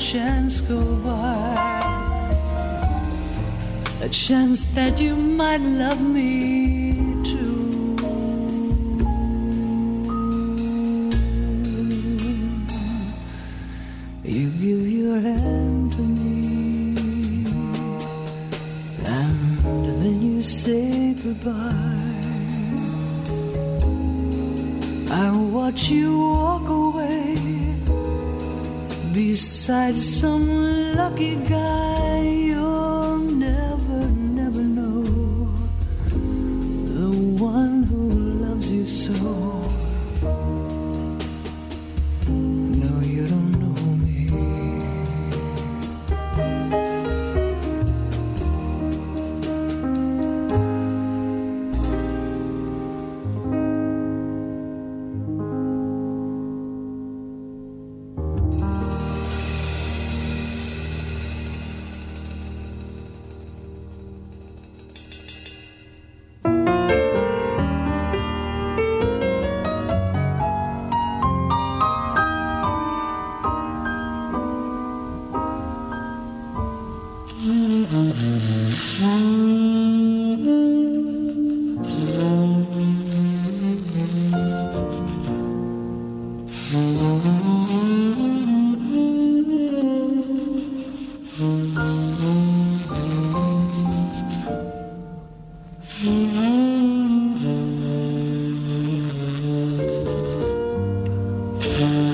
chance go by. A chance that you might love me too. You give your hand to me, and then you say goodbye. I watch you beside some lucky guy. Mm-hmm.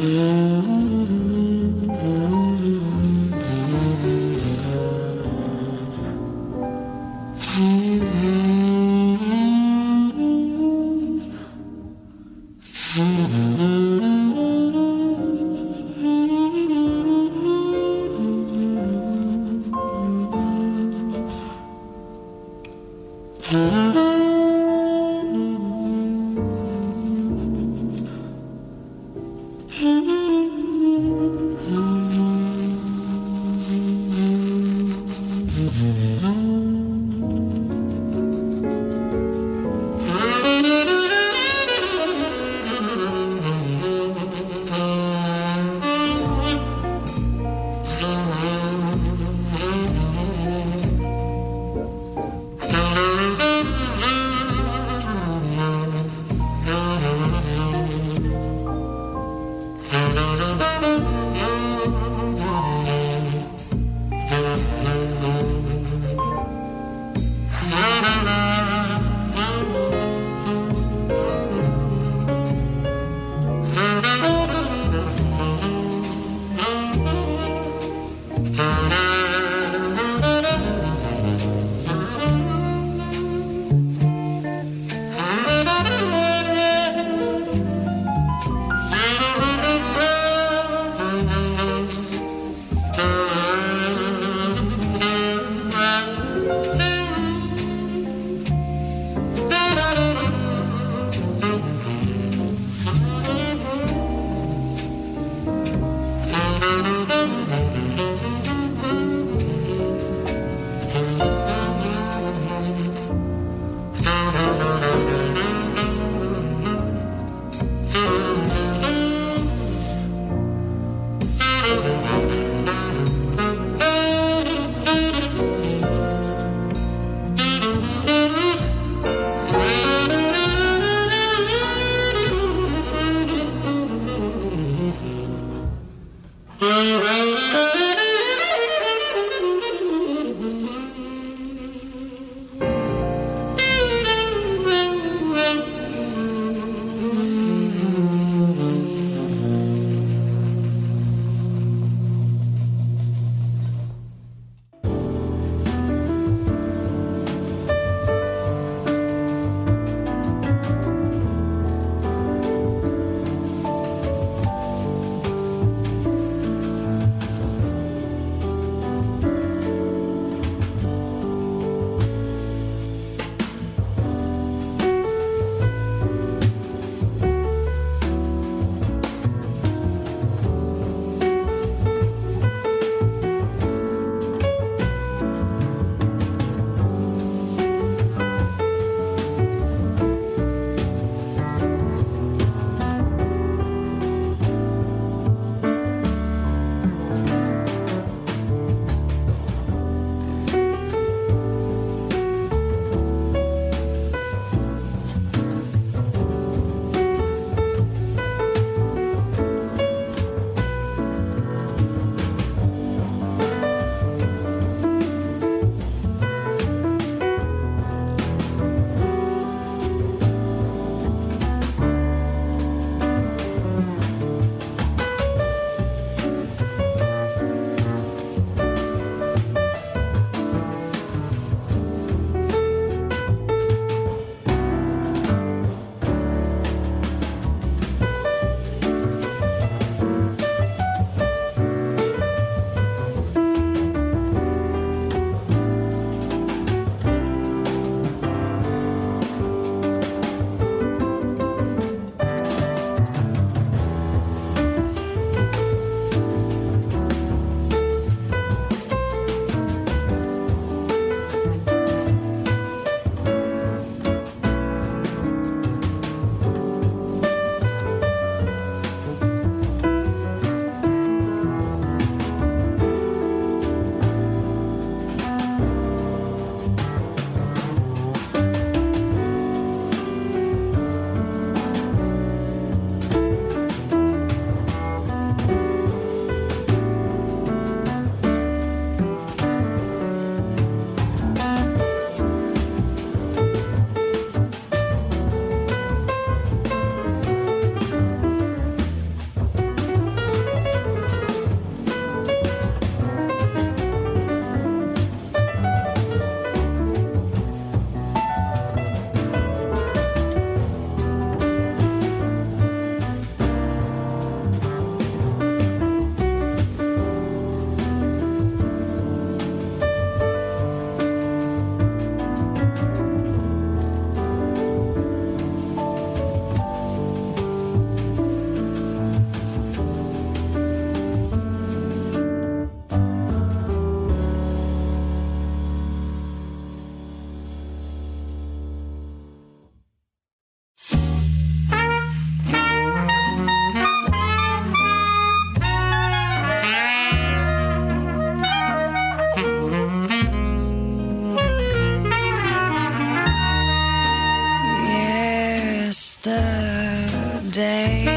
Glad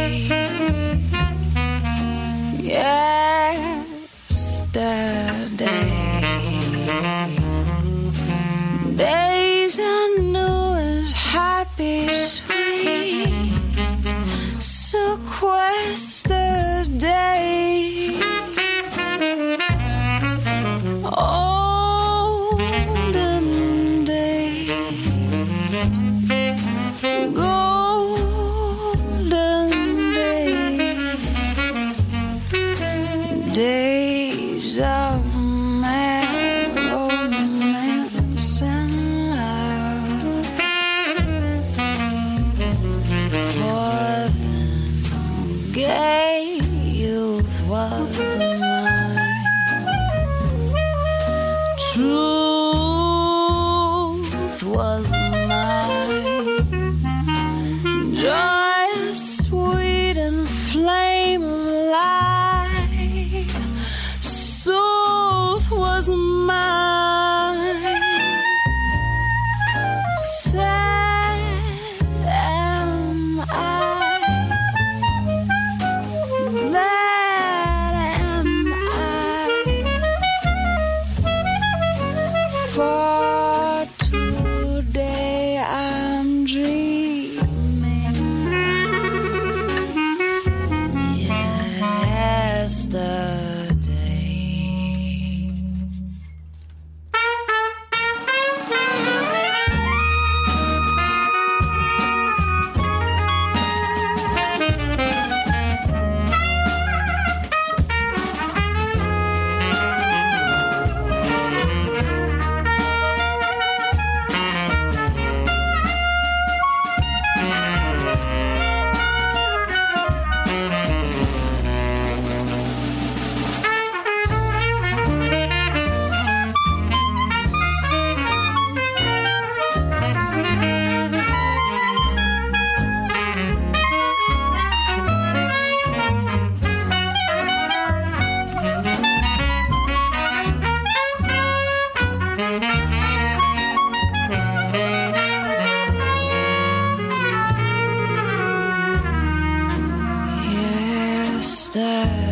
dead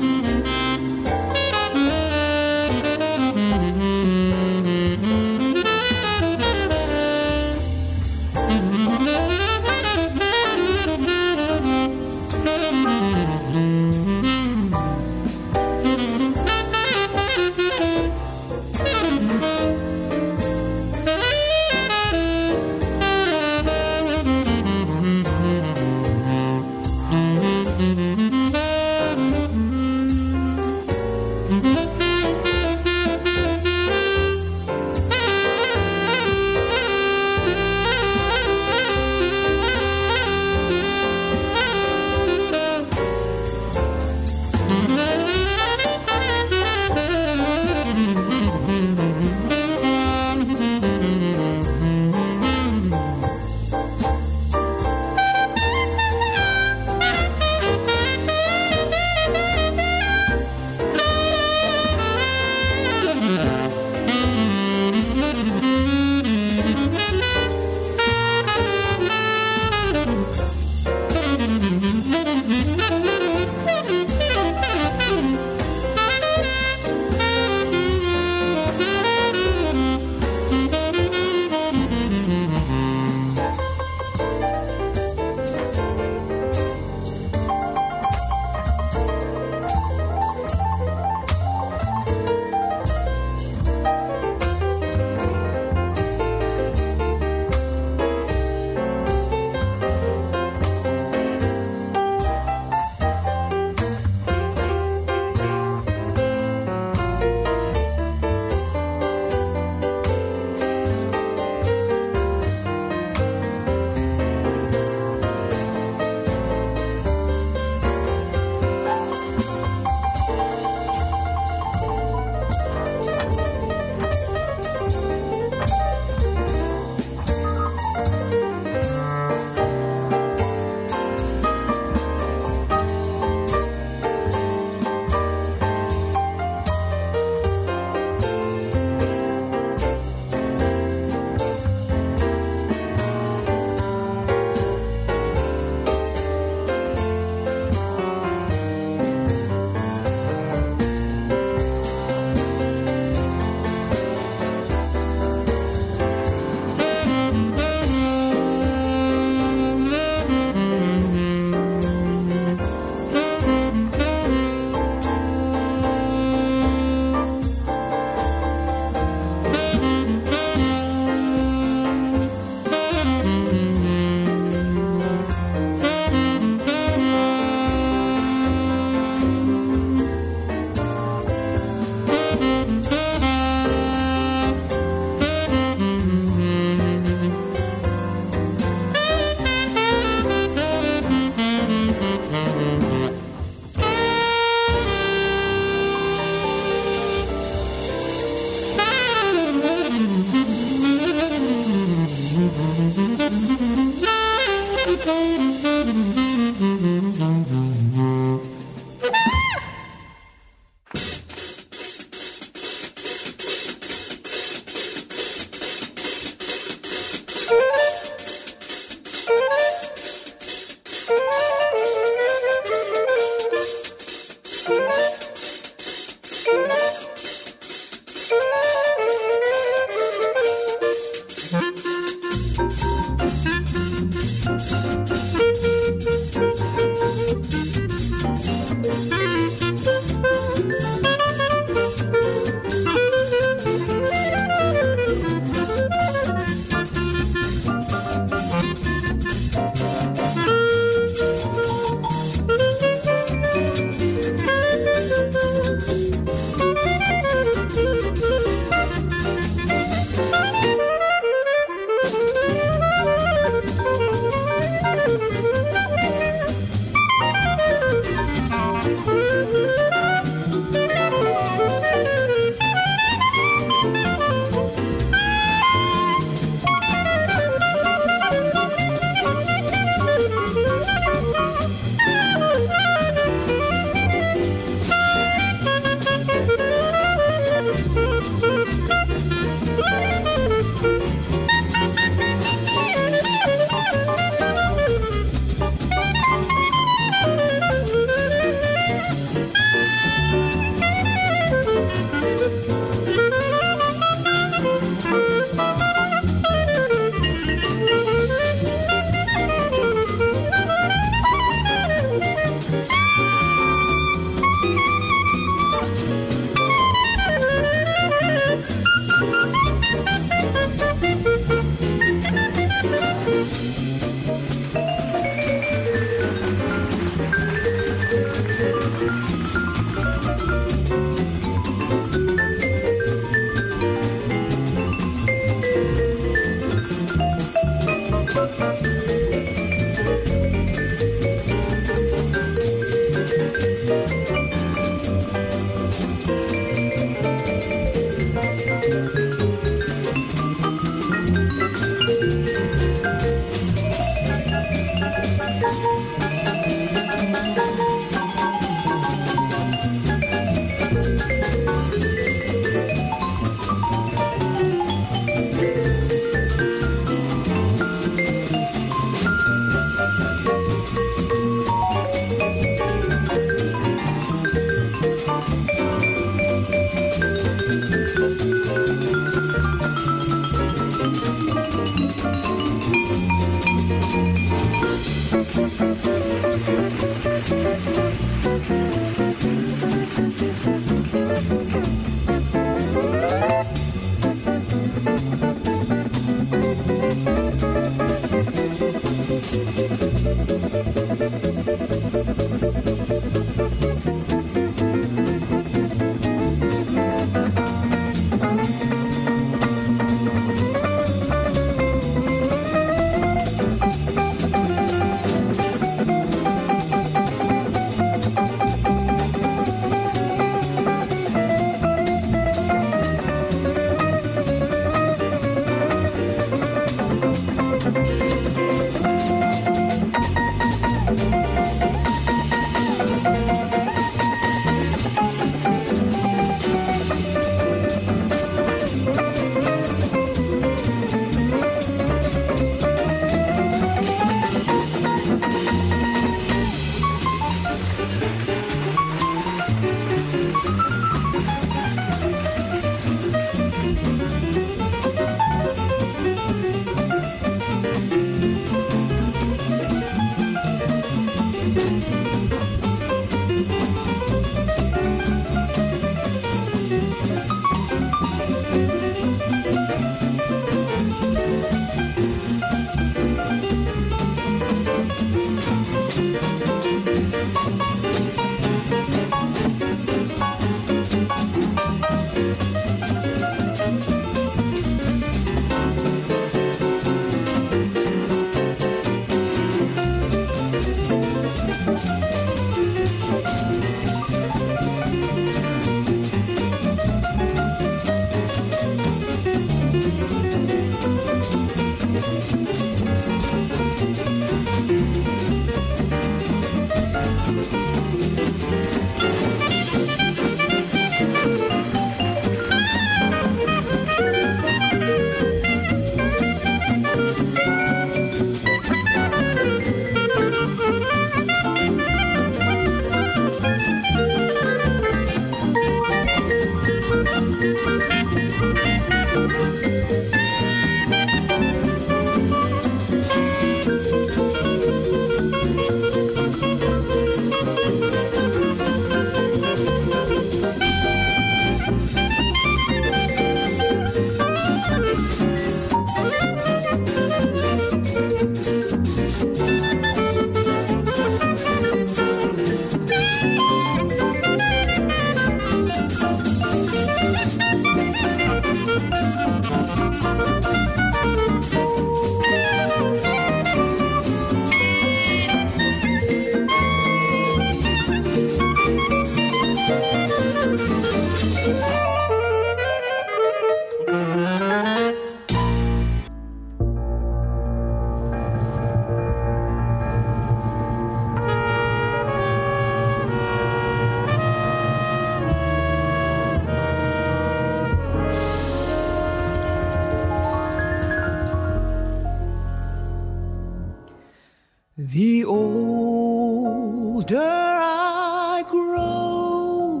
grow,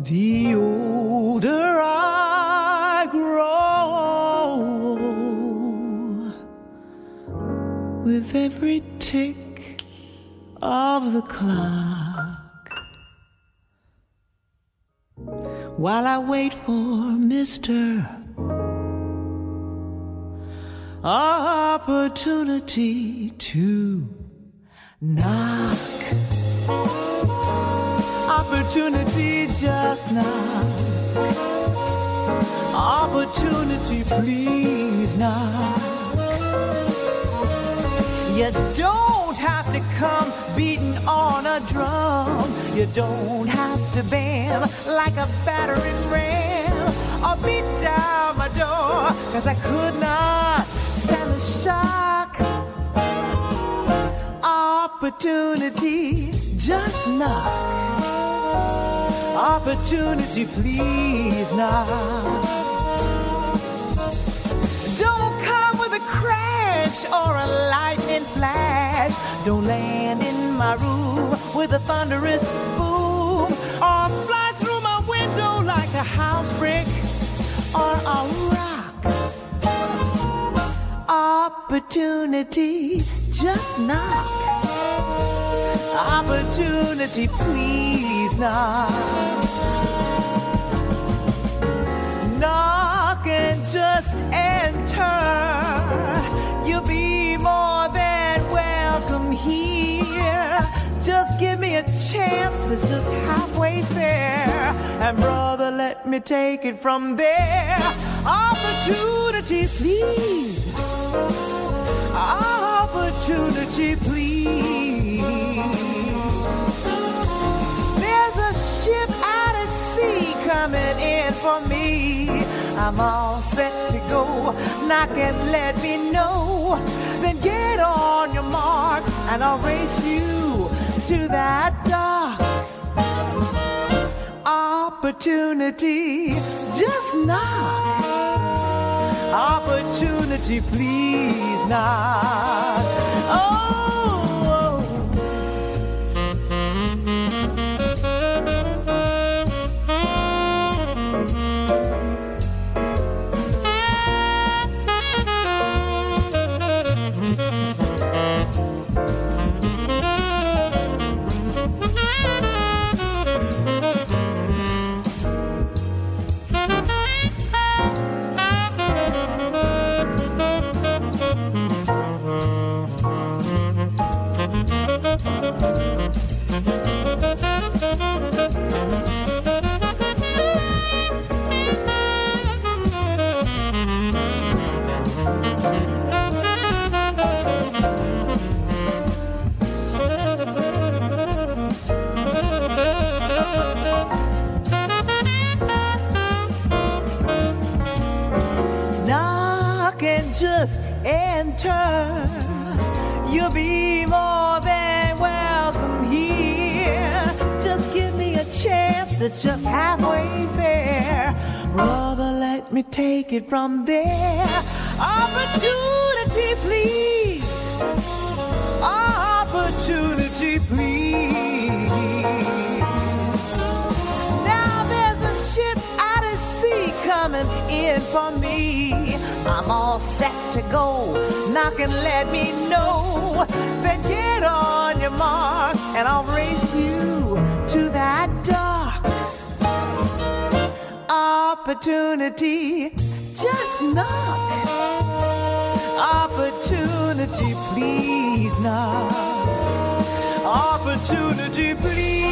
the older I grow, with every tick of the clock, while I wait for Mr opportunity to knock. Opportunity just knock. Opportunity, please knock. You don't have to come beating on a drum. You don't have to bam like a battering ram or beat down my door, cause I could not stand the shock. Opportunity, just knock. Opportunity, please knock. Don't come with a crash or a lightning flash. Don't land in my room with a thunderous boom or fly through my window like a house brick or a rock. Opportunity, just knock. Opportunity, please knock. Knock and just enter. You'll be more than welcome here. Just give me a chance that's just halfway fair. And brother, let me take it from there. Opportunity, please. Opportunity, please. Coming in for me. I'm all set to go. Knock and let me know. Then get on your mark and I'll race you to that dock. Opportunity, just knock. Opportunity, please knock. Oh. And just enter. You'll be more than welcome here. Just give me a chance that's just halfway fair. Brother, let me take it from there. Opportunity, please. Opportunity, please. Now there's a ship out at sea coming in for me. I'm all set to go. Knock and let me know. Then get on your mark and I'll race you to that dock. Opportunity, just knock. Opportunity, please knock. Opportunity, please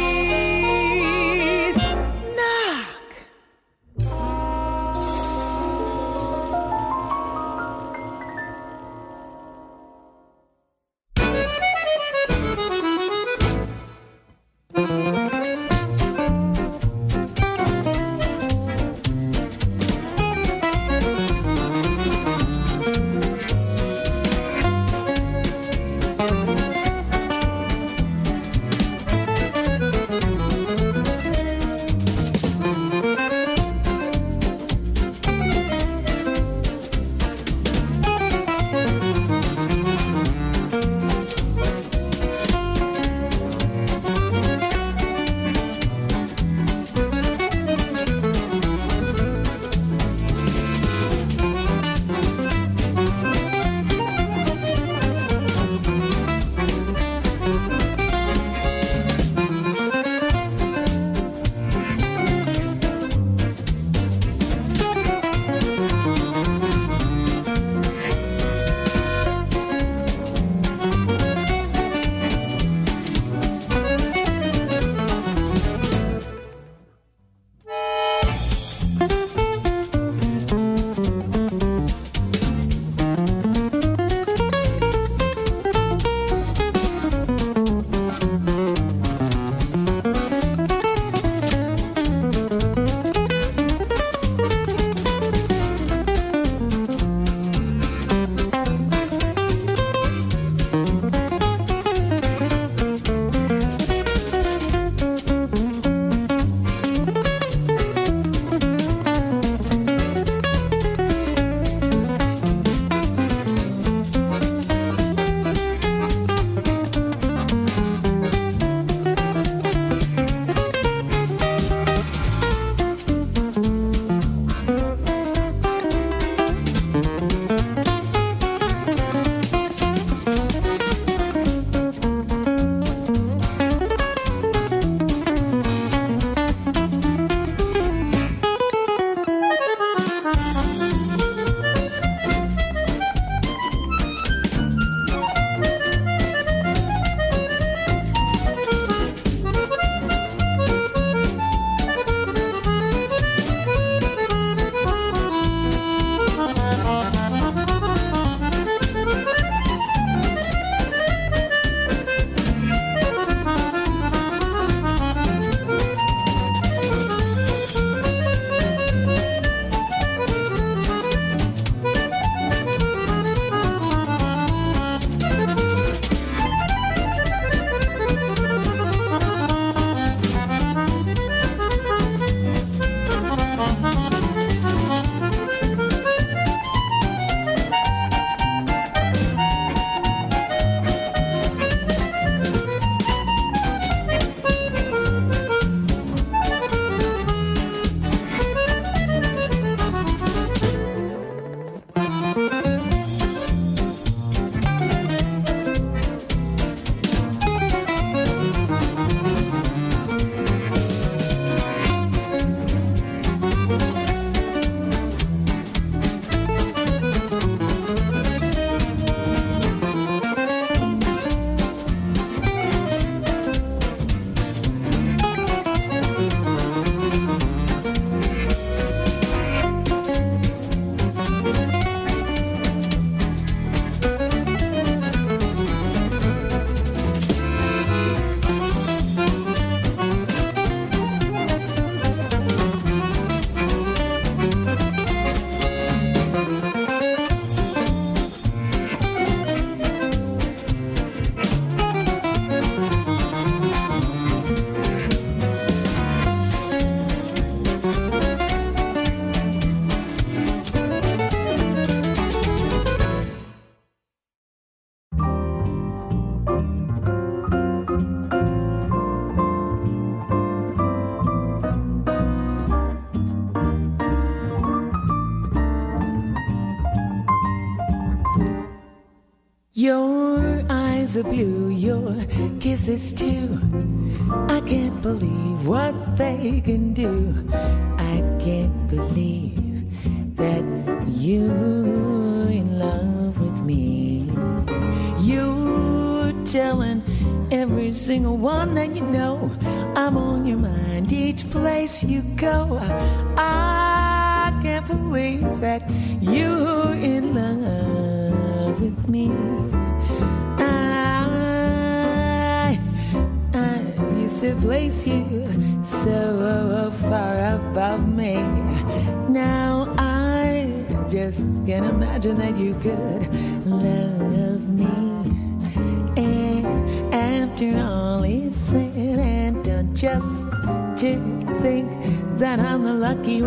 kisses too.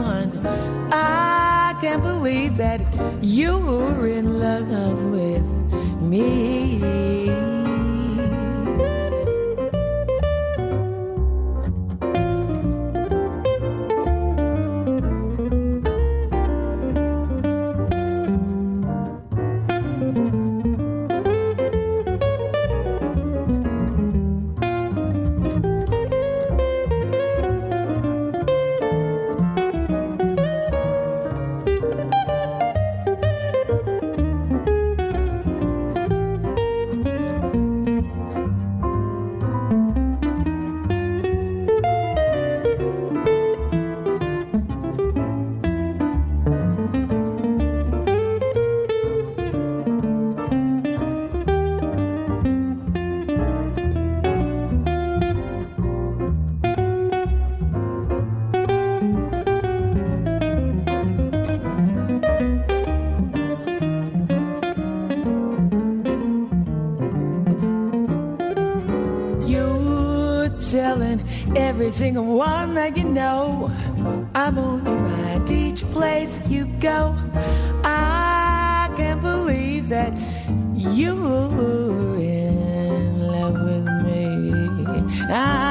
One. I can't believe that you were in love with me. Every single one that you know. I'm on your mind each place you go. I can't believe that you're in love with me. I,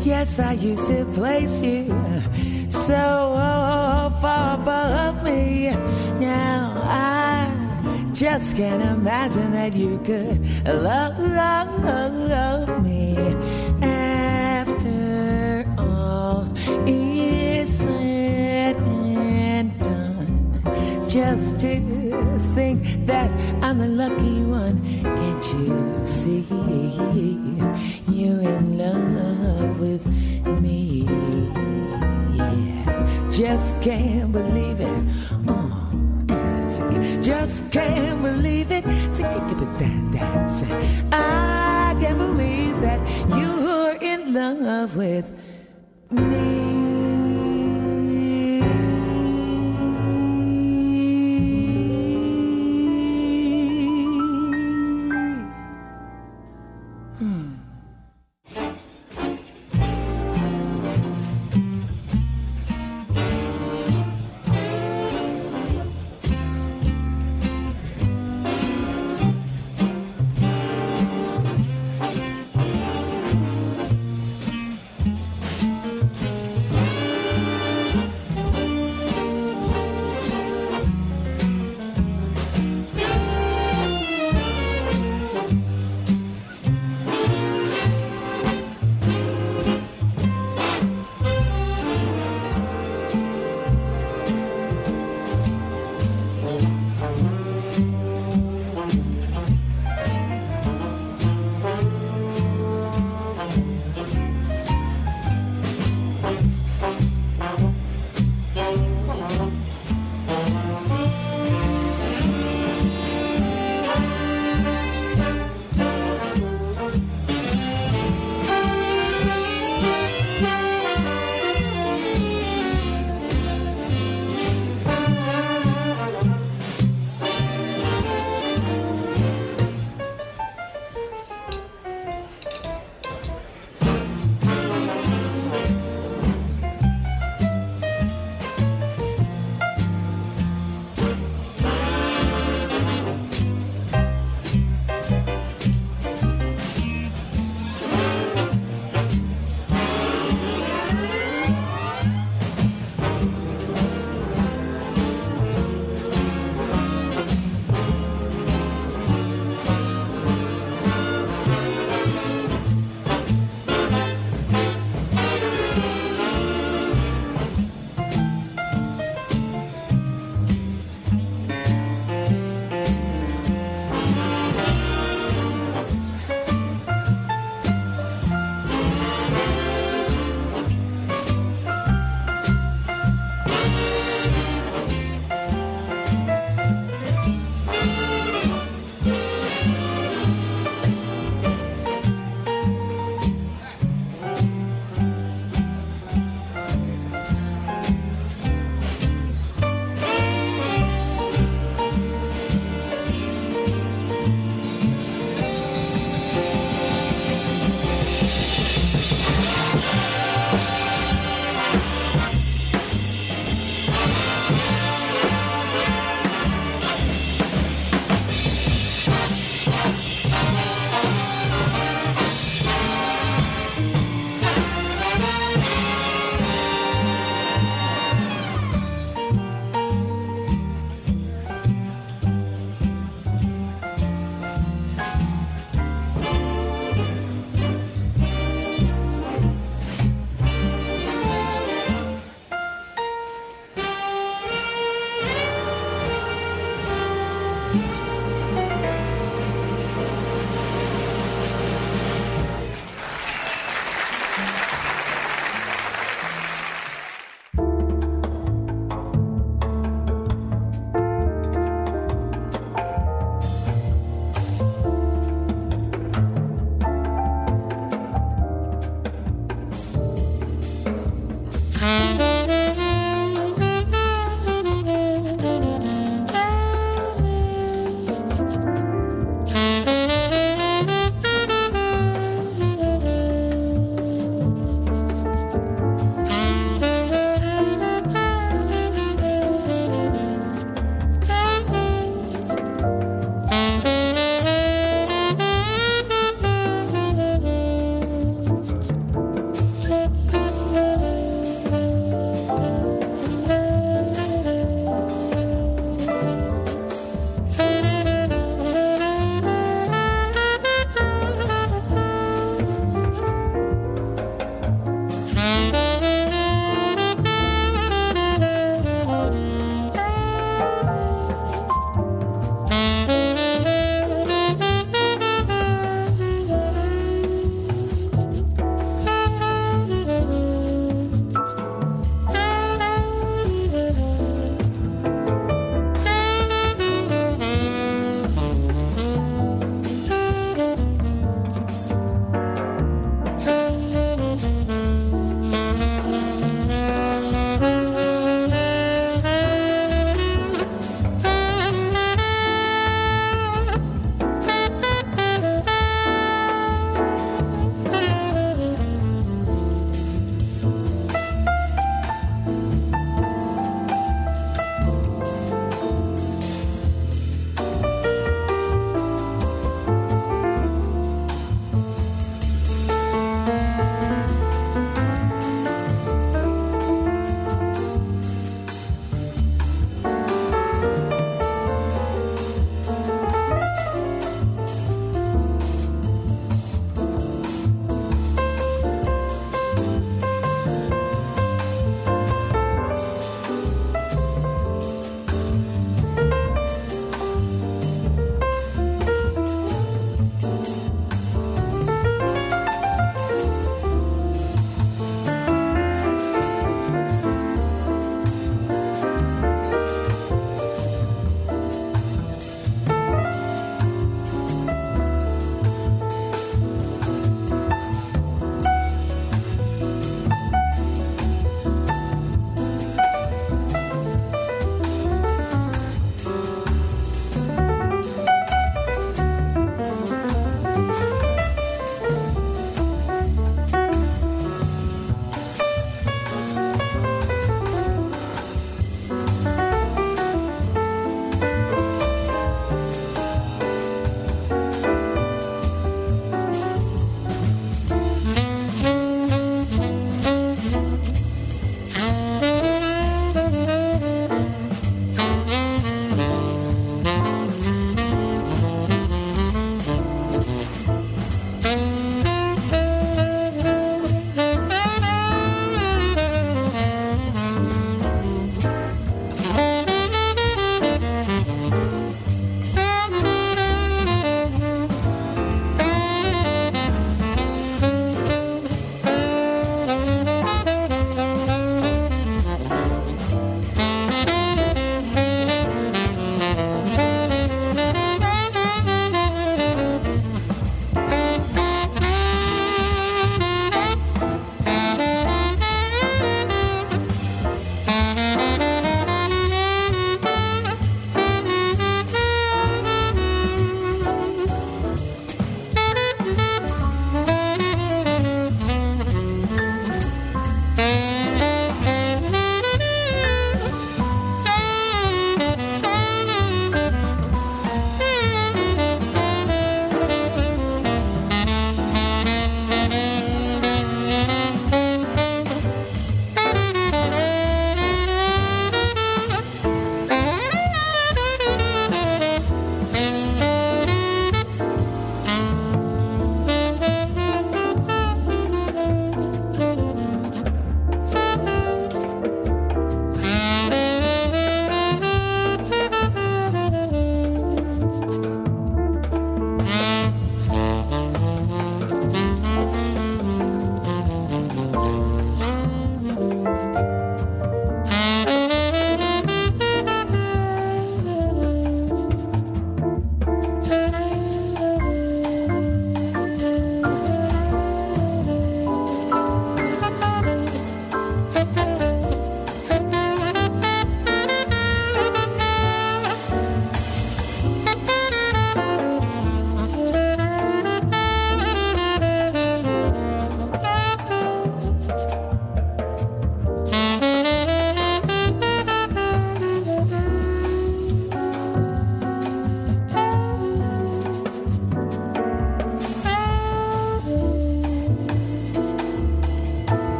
yes, I used to place you so far above me. Now I just can't imagine that you could love, love, love me lucky one, can't you see? You're in love with me. Yeah, just can't believe it. Oh. Just can't believe it. I can't believe that you're in love with me.